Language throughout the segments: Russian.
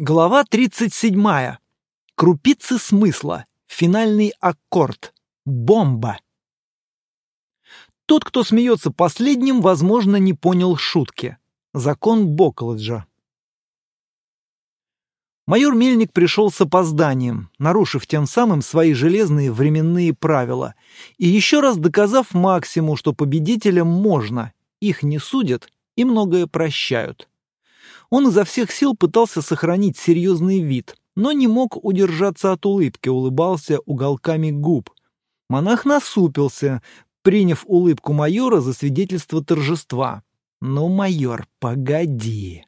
Глава 37. Крупицы смысла. Финальный аккорд. Бомба. Тот, кто смеется последним, возможно, не понял шутки. Закон Боколеджа. Майор Мельник пришел с опозданием, нарушив тем самым свои железные временные правила, и еще раз доказав Максиму, что победителям можно, их не судят и многое прощают. Он изо всех сил пытался сохранить серьезный вид, но не мог удержаться от улыбки, улыбался уголками губ. Монах насупился, приняв улыбку майора за свидетельство торжества. «Ну, майор, погоди!»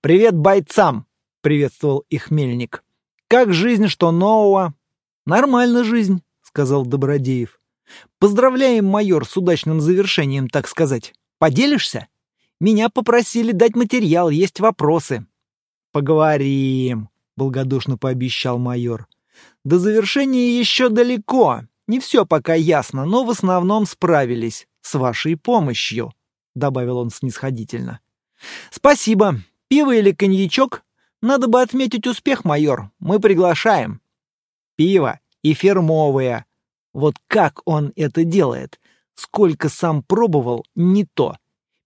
«Привет бойцам!» — приветствовал их мельник. «Как жизнь, что нового?» «Нормально жизнь», — сказал Добродеев. «Поздравляем, майор, с удачным завершением, так сказать. Поделишься?» Меня попросили дать материал, есть вопросы. Поговорим, благодушно пообещал майор. До завершения еще далеко. Не все пока ясно, но в основном справились с вашей помощью, добавил он снисходительно. Спасибо. Пиво или коньячок? Надо бы отметить успех, майор. Мы приглашаем. Пиво и фермовое. Вот как он это делает? Сколько сам пробовал, не то.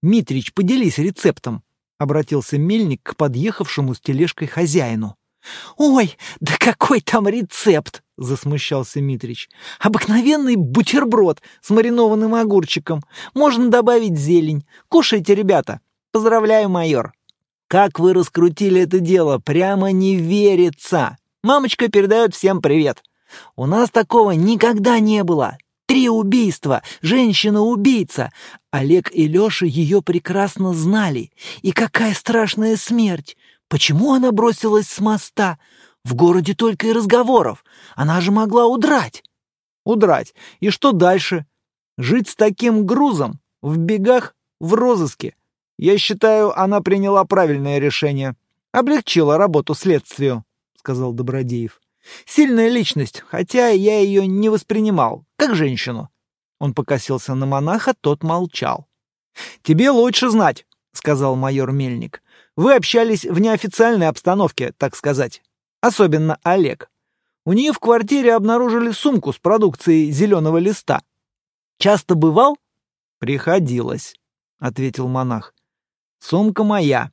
«Митрич, поделись рецептом», — обратился мельник к подъехавшему с тележкой хозяину. «Ой, да какой там рецепт!» — засмущался Митрич. «Обыкновенный бутерброд с маринованным огурчиком. Можно добавить зелень. Кушайте, ребята. Поздравляю, майор. Как вы раскрутили это дело, прямо не верится. Мамочка передает всем привет. У нас такого никогда не было. Три убийства, женщина-убийца. Олег и Леша ее прекрасно знали. И какая страшная смерть! Почему она бросилась с моста? В городе только и разговоров. Она же могла удрать. Удрать. И что дальше? Жить с таким грузом? В бегах? В розыске? Я считаю, она приняла правильное решение. Облегчила работу следствию, — сказал Добродеев. Сильная личность, хотя я ее не воспринимал, как женщину. Он покосился на монаха, тот молчал. «Тебе лучше знать», — сказал майор Мельник. «Вы общались в неофициальной обстановке, так сказать. Особенно Олег. У нее в квартире обнаружили сумку с продукцией зеленого листа. Часто бывал?» «Приходилось», — ответил монах. «Сумка моя.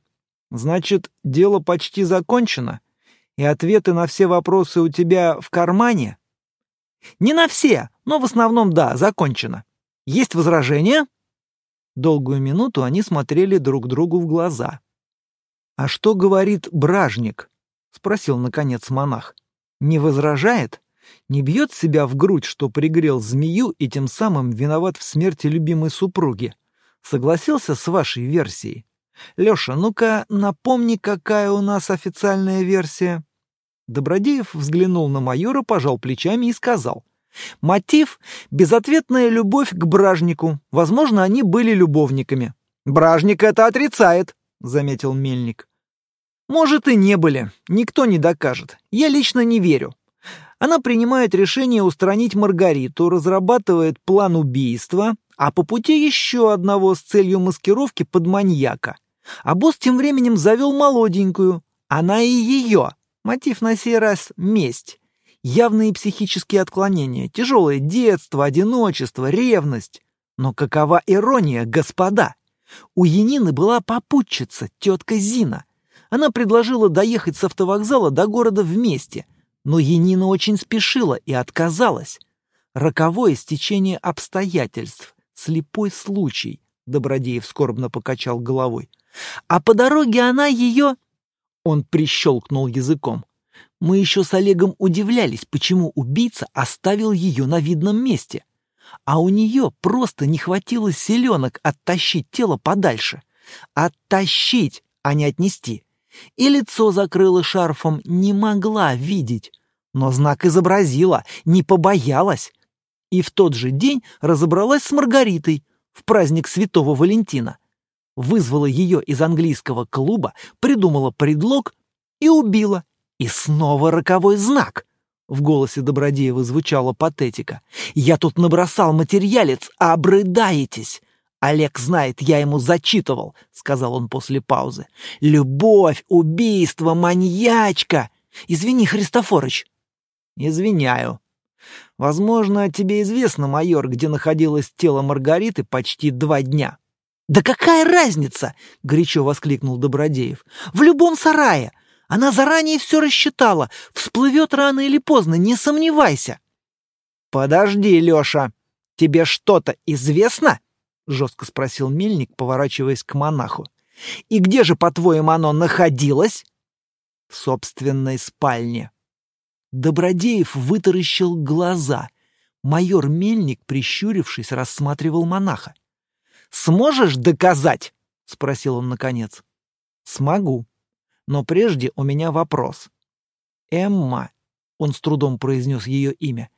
Значит, дело почти закончено?» И ответы на все вопросы у тебя в кармане? Не на все, но в основном да, закончено. Есть возражения? Долгую минуту они смотрели друг другу в глаза. А что говорит бражник? спросил наконец монах. Не возражает? Не бьет себя в грудь, что пригрел змею и тем самым виноват в смерти любимой супруги? Согласился с вашей версией? Лёша, ну-ка напомни, какая у нас официальная версия. Добродеев взглянул на майора, пожал плечами и сказал. «Мотив — безответная любовь к бражнику. Возможно, они были любовниками». «Бражник это отрицает», — заметил Мельник. «Может, и не были. Никто не докажет. Я лично не верю. Она принимает решение устранить Маргариту, разрабатывает план убийства, а по пути еще одного с целью маскировки под маньяка. А босс тем временем завел молоденькую. Она и ее. Мотив на сей раз — месть. Явные психические отклонения, тяжелое детство, одиночество, ревность. Но какова ирония, господа? У Янины была попутчица, тетка Зина. Она предложила доехать с автовокзала до города вместе, но Янина очень спешила и отказалась. Роковое стечение обстоятельств, слепой случай, Добродеев скорбно покачал головой. А по дороге она ее он прищелкнул языком. Мы еще с Олегом удивлялись, почему убийца оставил ее на видном месте. А у нее просто не хватило селенок оттащить тело подальше. Оттащить, а не отнести. И лицо закрыла шарфом, не могла видеть. Но знак изобразила, не побоялась. И в тот же день разобралась с Маргаритой в праздник Святого Валентина вызвала ее из английского клуба, придумала предлог и убила. И снова роковой знак. В голосе Добродеева звучала патетика. «Я тут набросал материалец, а обрыдаетесь. «Олег знает, я ему зачитывал», — сказал он после паузы. «Любовь, убийство, маньячка! Извини, Христофорыч». «Извиняю. Возможно, тебе известно, майор, где находилось тело Маргариты почти два дня». «Да какая разница?» — горячо воскликнул Добродеев. «В любом сарае! Она заранее все рассчитала. Всплывет рано или поздно, не сомневайся». «Подожди, Леша, тебе что-то известно?» — жестко спросил мельник, поворачиваясь к монаху. «И где же, по-твоему, оно находилось?» «В собственной спальне». Добродеев вытаращил глаза. Майор Мельник, прищурившись, рассматривал монаха. «Сможешь доказать?» — спросил он наконец. «Смогу. Но прежде у меня вопрос. Эмма он с трудом произнес ее имя.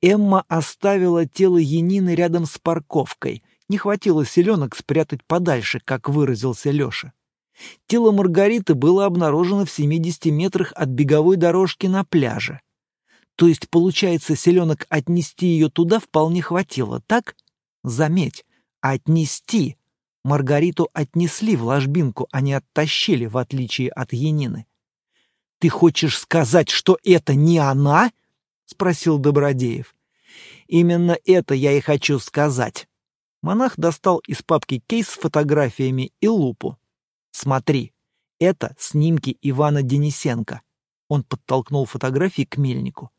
Эмма оставила тело Янины рядом с парковкой. Не хватило селенок спрятать подальше, как выразился Леша. Тело Маргариты было обнаружено в 70 метрах от беговой дорожки на пляже. То есть, получается, селенок отнести ее туда вполне хватило, так? Заметь, отнести. Маргариту отнесли в ложбинку, а не оттащили, в отличие от Янины. «Ты хочешь сказать, что это не она?» — спросил Добродеев. «Именно это я и хочу сказать». Монах достал из папки кейс с фотографиями и лупу. «Смотри, это снимки Ивана Денисенко». Он подтолкнул фотографии к мельнику.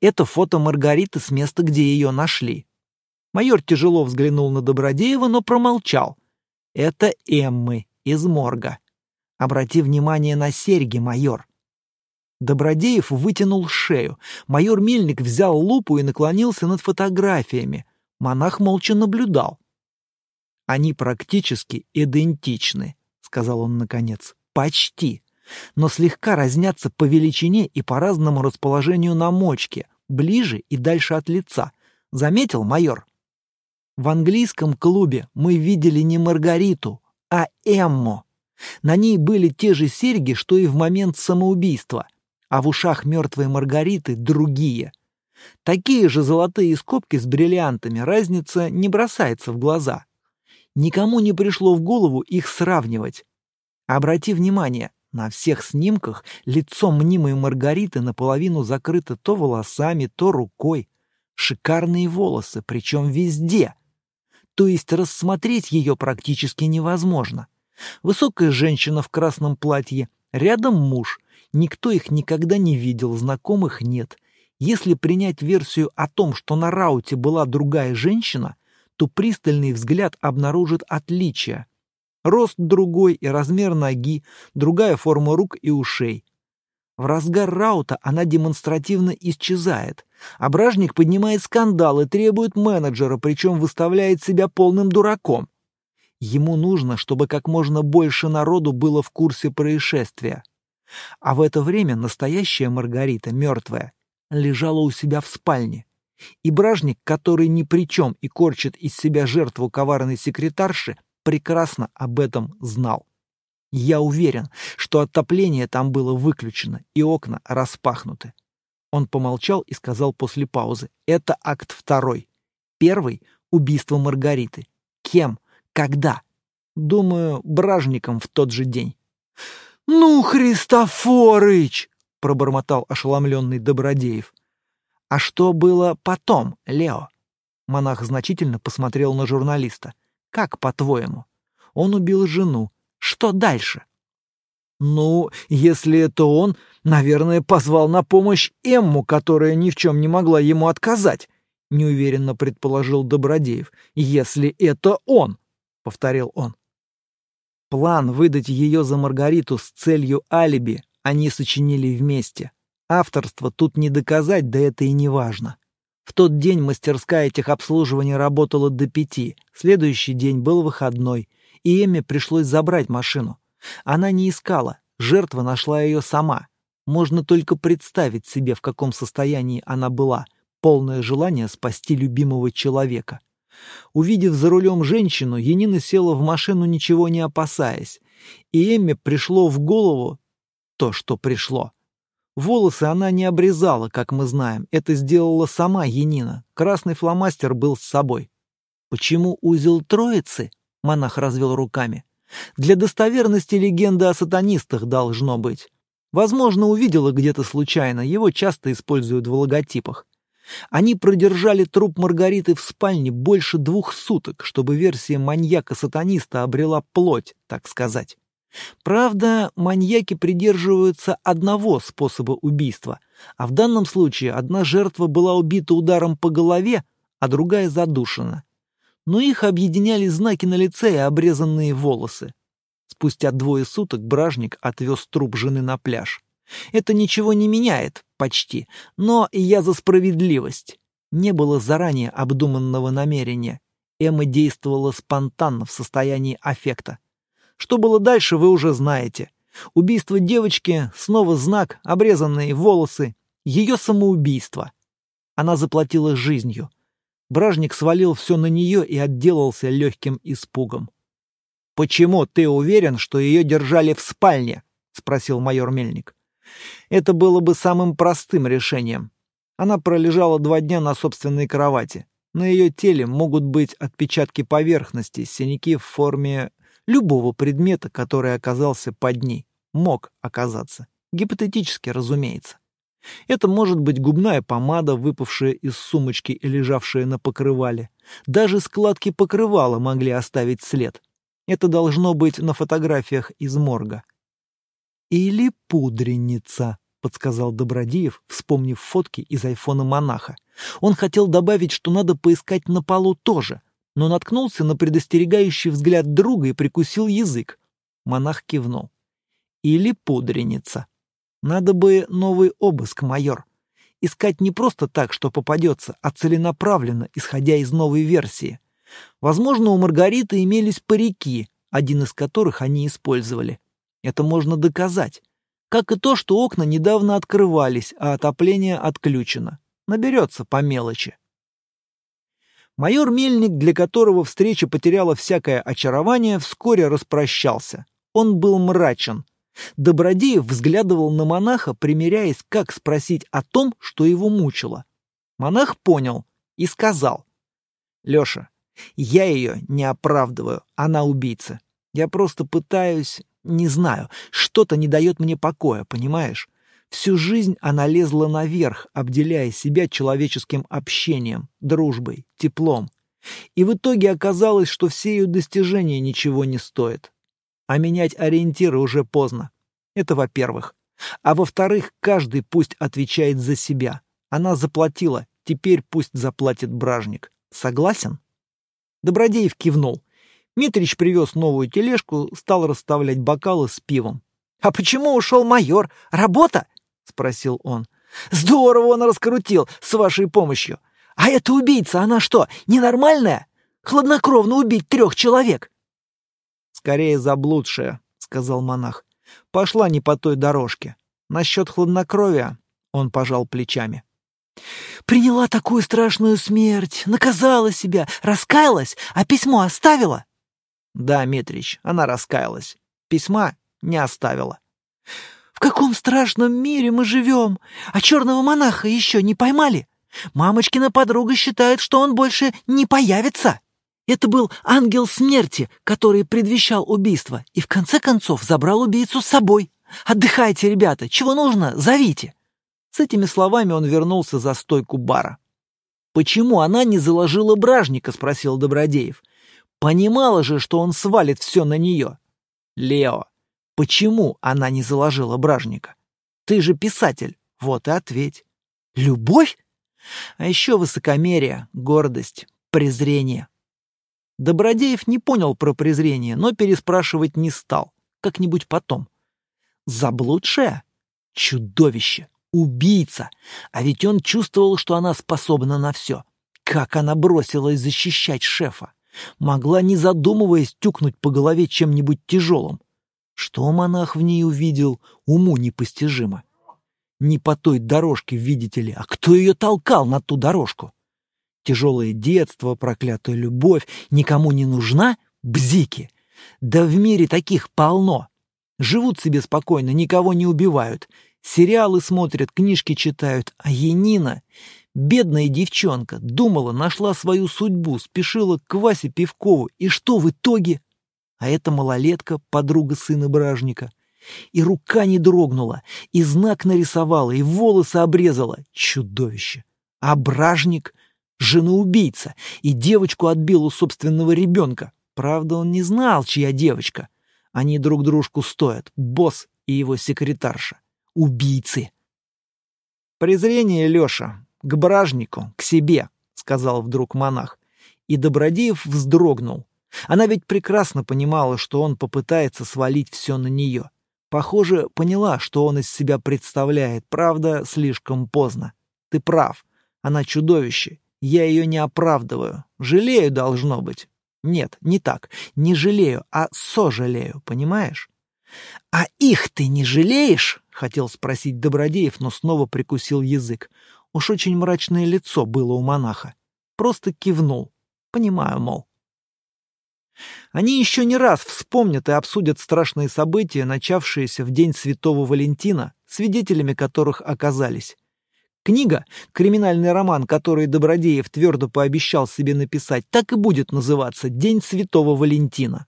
«Это фото Маргариты с места, где ее нашли». Майор тяжело взглянул на Добродеева, но промолчал. «Это Эммы из морга. Обрати внимание на серьги, майор. Добродеев вытянул шею. Майор Мельник взял лупу и наклонился над фотографиями. Монах молча наблюдал. «Они практически идентичны», — сказал он наконец. «Почти. Но слегка разнятся по величине и по разному расположению на мочке, ближе и дальше от лица. Заметил, майор?» В английском клубе мы видели не Маргариту, а Эмму. На ней были те же серьги, что и в момент самоубийства а в ушах мертвой Маргариты другие. Такие же золотые скобки с бриллиантами, разница не бросается в глаза. Никому не пришло в голову их сравнивать. Обрати внимание, на всех снимках лицо мнимой Маргариты наполовину закрыто то волосами, то рукой. Шикарные волосы, причем везде. То есть рассмотреть ее практически невозможно. Высокая женщина в красном платье, рядом муж, Никто их никогда не видел, знакомых нет. Если принять версию о том, что на рауте была другая женщина, то пристальный взгляд обнаружит отличия. Рост другой и размер ноги, другая форма рук и ушей. В разгар раута она демонстративно исчезает. Ображник поднимает скандал и требует менеджера, причем выставляет себя полным дураком. Ему нужно, чтобы как можно больше народу было в курсе происшествия. А в это время настоящая Маргарита, мертвая, лежала у себя в спальне. И бражник, который ни при чем и корчит из себя жертву коварной секретарши, прекрасно об этом знал. Я уверен, что отопление там было выключено и окна распахнуты. Он помолчал и сказал после паузы. Это акт второй. Первый — убийство Маргариты. Кем? Когда? Думаю, бражником в тот же день. «Ну, Христофорыч!» — пробормотал ошеломленный Добродеев. «А что было потом, Лео?» Монах значительно посмотрел на журналиста. «Как, по-твоему? Он убил жену. Что дальше?» «Ну, если это он, наверное, позвал на помощь Эмму, которая ни в чем не могла ему отказать», — неуверенно предположил Добродеев. «Если это он», — повторил он. План выдать ее за Маргариту с целью алиби они сочинили вместе. Авторство тут не доказать, да это и не важно. В тот день мастерская техобслуживания работала до пяти, следующий день был выходной, и Эмме пришлось забрать машину. Она не искала, жертва нашла ее сама. Можно только представить себе, в каком состоянии она была, полное желание спасти любимого человека. Увидев за рулем женщину, Янина села в машину, ничего не опасаясь. И Эмме пришло в голову то, что пришло. Волосы она не обрезала, как мы знаем. Это сделала сама Янина. Красный фломастер был с собой. Почему узел троицы? Монах развел руками. Для достоверности легенды о сатанистах должно быть. Возможно, увидела где-то случайно, его часто используют в логотипах. Они продержали труп Маргариты в спальне больше двух суток, чтобы версия маньяка-сатаниста обрела плоть, так сказать. Правда, маньяки придерживаются одного способа убийства, а в данном случае одна жертва была убита ударом по голове, а другая задушена. Но их объединяли знаки на лице и обрезанные волосы. Спустя двое суток бражник отвез труп жены на пляж. Это ничего не меняет, почти, но я за справедливость. Не было заранее обдуманного намерения. Эмма действовала спонтанно в состоянии аффекта. Что было дальше, вы уже знаете. Убийство девочки, снова знак, обрезанные волосы, ее самоубийство. Она заплатила жизнью. Бражник свалил все на нее и отделался легким испугом. «Почему ты уверен, что ее держали в спальне?» — спросил майор Мельник. Это было бы самым простым решением. Она пролежала два дня на собственной кровати. На ее теле могут быть отпечатки поверхности, синяки в форме любого предмета, который оказался под ней. Мог оказаться. Гипотетически, разумеется. Это может быть губная помада, выпавшая из сумочки и лежавшая на покрывале. Даже складки покрывала могли оставить след. Это должно быть на фотографиях из морга. «Или пудреница», — подсказал Добродеев, вспомнив фотки из айфона монаха. Он хотел добавить, что надо поискать на полу тоже, но наткнулся на предостерегающий взгляд друга и прикусил язык. Монах кивнул. «Или пудреница. Надо бы новый обыск, майор. Искать не просто так, что попадется, а целенаправленно, исходя из новой версии. Возможно, у Маргариты имелись парики, один из которых они использовали. Это можно доказать. Как и то, что окна недавно открывались, а отопление отключено. Наберется по мелочи. Майор Мельник, для которого встреча потеряла всякое очарование, вскоре распрощался. Он был мрачен. Добродеев взглядывал на монаха, примеряясь, как спросить о том, что его мучило. Монах понял и сказал. «Леша, я ее не оправдываю, она убийца. Я просто пытаюсь не знаю, что-то не дает мне покоя, понимаешь? Всю жизнь она лезла наверх, обделяя себя человеческим общением, дружбой, теплом. И в итоге оказалось, что все ее достижения ничего не стоят. А менять ориентиры уже поздно. Это во-первых. А во-вторых, каждый пусть отвечает за себя. Она заплатила, теперь пусть заплатит бражник. Согласен? Добродеев кивнул. Митрич привез новую тележку, стал расставлять бокалы с пивом. «А почему ушел майор? Работа?» — спросил он. «Здорово он раскрутил, с вашей помощью. А эта убийца, она что, ненормальная? Хладнокровно убить трех человек?» «Скорее заблудшая», — сказал монах. «Пошла не по той дорожке. Насчет хладнокровия...» — он пожал плечами. «Приняла такую страшную смерть, наказала себя, раскаялась, а письмо оставила?» Да, Митрич, она раскаялась. Письма не оставила. «В каком страшном мире мы живем? А черного монаха еще не поймали? Мамочкина подруга считает, что он больше не появится. Это был ангел смерти, который предвещал убийство и в конце концов забрал убийцу с собой. Отдыхайте, ребята, чего нужно, зовите». С этими словами он вернулся за стойку бара. «Почему она не заложила бражника?» — спросил Добродеев. Понимала же, что он свалит все на нее. Лео, почему она не заложила бражника? Ты же писатель, вот и ответь. Любовь? А еще высокомерие, гордость, презрение. Добродеев не понял про презрение, но переспрашивать не стал. Как-нибудь потом. Заблудшая? Чудовище! Убийца! А ведь он чувствовал, что она способна на все. Как она бросилась защищать шефа! Могла, не задумываясь, тюкнуть по голове чем-нибудь тяжелым. Что монах в ней увидел, уму непостижимо. Не по той дорожке, видите ли, а кто ее толкал на ту дорожку? Тяжелое детство, проклятая любовь, никому не нужна? Бзики! Да в мире таких полно. Живут себе спокойно, никого не убивают. Сериалы смотрят, книжки читают, а Енина Бедная девчонка думала, нашла свою судьбу, спешила к Васе Пивкову, и что в итоге? А эта малолетка, подруга сына бражника. И рука не дрогнула, и знак нарисовала, и волосы обрезала. Чудовище! А бражник — жена-убийца, и девочку отбил у собственного ребенка. Правда, он не знал, чья девочка. Они друг дружку стоят, босс и его секретарша. Убийцы. Презрение, Леша, к бражнику, к себе, сказал вдруг монах. И Добродеев вздрогнул. Она ведь прекрасно понимала, что он попытается свалить все на нее. Похоже, поняла, что он из себя представляет, правда, слишком поздно. Ты прав, она чудовище. Я ее не оправдываю. Жалею, должно быть. Нет, не так. Не жалею, а сожалею, понимаешь? А их ты не жалеешь? Хотел спросить Добродеев, но снова прикусил язык. Уж очень мрачное лицо было у монаха. Просто кивнул. Понимаю, мол. Они еще не раз вспомнят и обсудят страшные события, начавшиеся в день Святого Валентина, свидетелями которых оказались. Книга, криминальный роман, который Добродеев твердо пообещал себе написать, так и будет называться «День Святого Валентина».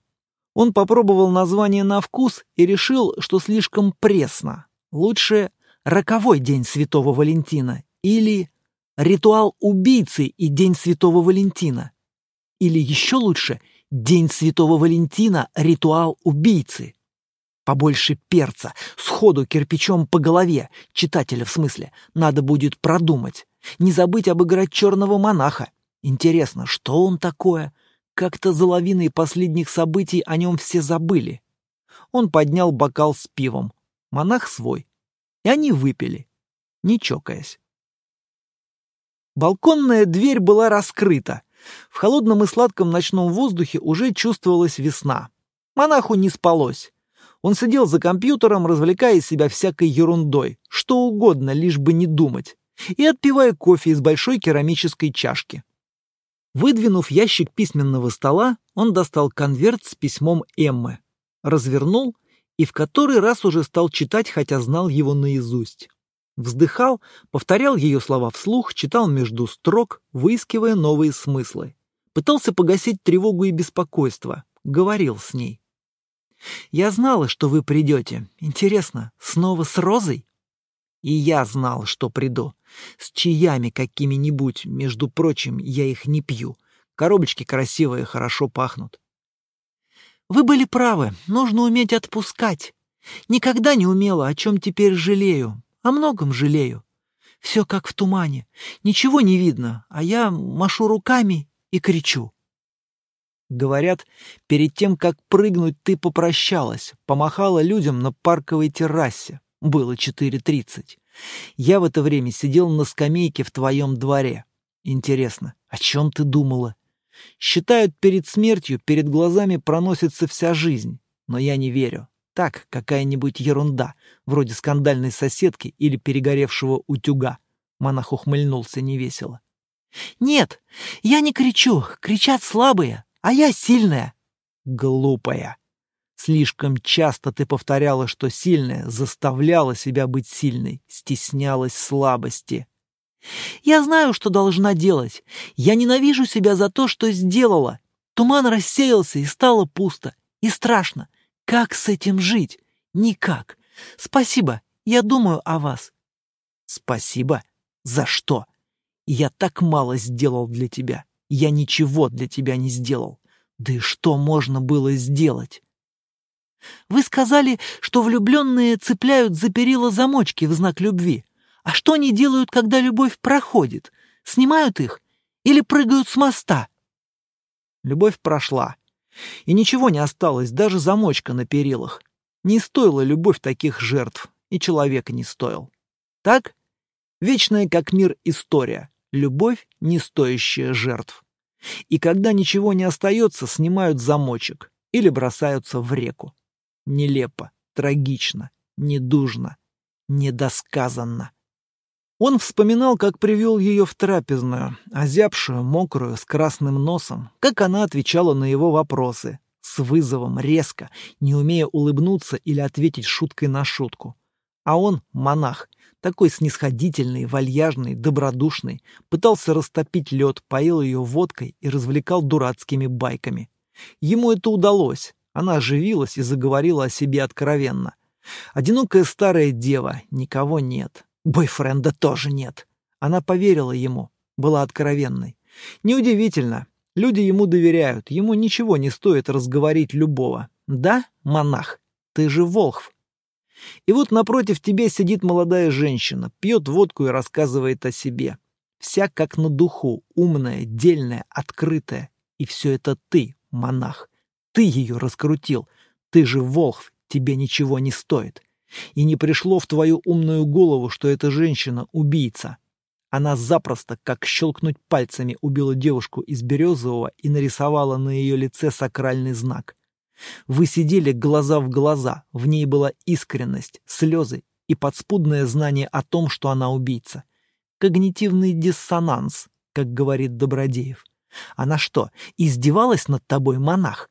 Он попробовал название на вкус и решил, что слишком пресно. Лучше «Роковой день Святого Валентина» или «Ритуал убийцы и День Святого Валентина». Или еще лучше – День Святого Валентина — ритуал убийцы. Побольше перца, сходу кирпичом по голове, читателя в смысле, надо будет продумать. Не забыть обыграть черного монаха. Интересно, что он такое? Как-то за лавиной последних событий о нем все забыли. Он поднял бокал с пивом. Монах свой. И они выпили, не чокаясь. Балконная дверь была раскрыта, в холодном и сладком ночном воздухе уже чувствовалась весна. Монаху не спалось. Он сидел за компьютером, развлекая себя всякой ерундой, что угодно, лишь бы не думать, и отпивая кофе из большой керамической чашки. Выдвинув ящик письменного стола, он достал конверт с письмом Эммы, развернул и в который раз уже стал читать, хотя знал его наизусть. Вздыхал, повторял ее слова вслух, читал между строк, выискивая новые смыслы. Пытался погасить тревогу и беспокойство. Говорил с ней. «Я знала, что вы придете. Интересно, снова с Розой?» «И я знал, что приду. С чаями какими-нибудь, между прочим, я их не пью. Коробочки красивые, хорошо пахнут». «Вы были правы, нужно уметь отпускать. Никогда не умела, о чем теперь жалею. О многом жалею. Все как в тумане. Ничего не видно, а я машу руками и кричу. Говорят, перед тем, как прыгнуть, ты попрощалась, помахала людям на парковой террасе. Было 4.30. Я в это время сидел на скамейке в твоем дворе. Интересно, о чем ты думала? Считают, перед смертью перед глазами проносится вся жизнь, но я не верю. Так, какая-нибудь ерунда, вроде скандальной соседки или перегоревшего утюга. Монах ухмыльнулся невесело. «Нет, я не кричу, кричат слабые, а я сильная». «Глупая. Слишком часто ты повторяла, что сильная, заставляла себя быть сильной, стеснялась слабости». «Я знаю, что должна делать. Я ненавижу себя за то, что сделала. Туман рассеялся, и стало пусто. И страшно. Как с этим жить? Никак. Спасибо, я думаю о вас. Спасибо? За что? Я так мало сделал для тебя. Я ничего для тебя не сделал. Да и что можно было сделать? Вы сказали, что влюбленные цепляют за перила замочки в знак любви. А что они делают, когда любовь проходит? Снимают их или прыгают с моста? Любовь прошла. И ничего не осталось, даже замочка на перилах. Не стоила любовь таких жертв, и человека не стоил. Так? Вечная как мир история. Любовь, не стоящая жертв. И когда ничего не остается, снимают замочек или бросаются в реку. Нелепо, трагично, недужно, недосказанно. Он вспоминал, как привел ее в трапезную, озябшую, мокрую, с красным носом, как она отвечала на его вопросы, с вызовом, резко, не умея улыбнуться или ответить шуткой на шутку. А он монах, такой снисходительный, вальяжный, добродушный, пытался растопить лед, поил ее водкой и развлекал дурацкими байками. Ему это удалось. Она оживилась и заговорила о себе откровенно. Одинокая старая дева, никого нет. Бойфренда тоже нет. Она поверила ему, была откровенной. Неудивительно. Люди ему доверяют, ему ничего не стоит разговорить любого. Да, монах, ты же Волхв. И вот напротив тебя сидит молодая женщина, пьет водку и рассказывает о себе. Вся как на духу, умная, дельная, открытая. И все это ты, монах. Ты ее раскрутил. Ты же Волхв, тебе ничего не стоит. И не пришло в твою умную голову, что эта женщина — убийца. Она запросто, как щелкнуть пальцами, убила девушку из Березового и нарисовала на ее лице сакральный знак. Вы сидели глаза в глаза, в ней была искренность, слезы и подспудное знание о том, что она убийца. Когнитивный диссонанс, как говорит Добродеев. Она что, издевалась над тобой, монах?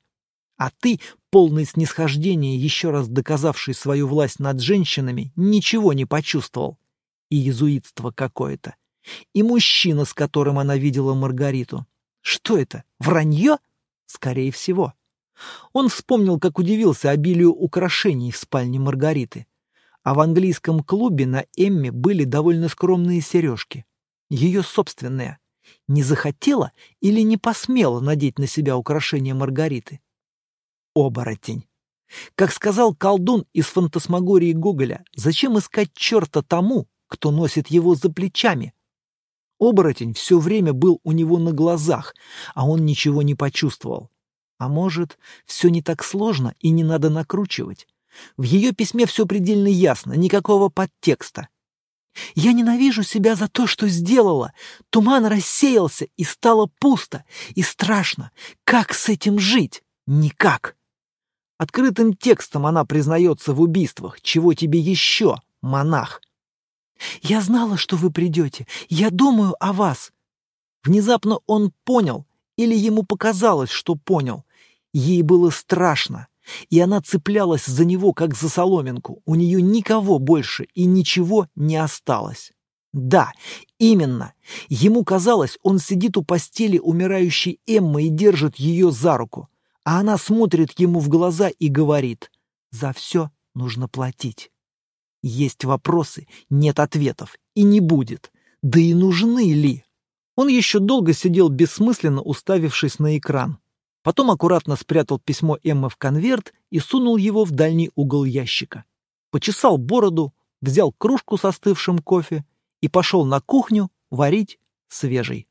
А ты, полный снисхождения, еще раз доказавший свою власть над женщинами, ничего не почувствовал. И езуитство какое-то. И мужчина, с которым она видела Маргариту. Что это, вранье? Скорее всего. Он вспомнил, как удивился обилию украшений в спальне Маргариты. А в английском клубе на Эмме были довольно скромные сережки. Ее собственные. Не захотела или не посмела надеть на себя украшения Маргариты? Оборотень. Как сказал колдун из фантасмагории Гоголя, зачем искать черта тому, кто носит его за плечами? Оборотень все время был у него на глазах, а он ничего не почувствовал. А может, все не так сложно и не надо накручивать? В ее письме все предельно ясно, никакого подтекста. Я ненавижу себя за то, что сделала. Туман рассеялся, и стало пусто, и страшно. Как с этим жить? Никак. Открытым текстом она признается в убийствах. Чего тебе еще, монах? Я знала, что вы придете. Я думаю о вас. Внезапно он понял, или ему показалось, что понял. Ей было страшно, и она цеплялась за него, как за соломинку. У нее никого больше и ничего не осталось. Да, именно. Ему казалось, он сидит у постели умирающей Эммы и держит ее за руку, а она смотрит ему в глаза и говорит «За все нужно платить». Есть вопросы, нет ответов, и не будет. Да и нужны ли? Он еще долго сидел бессмысленно, уставившись на экран. Потом аккуратно спрятал письмо Эммы в конверт и сунул его в дальний угол ящика. Почесал бороду, взял кружку с остывшим кофе и пошел на кухню варить свежий.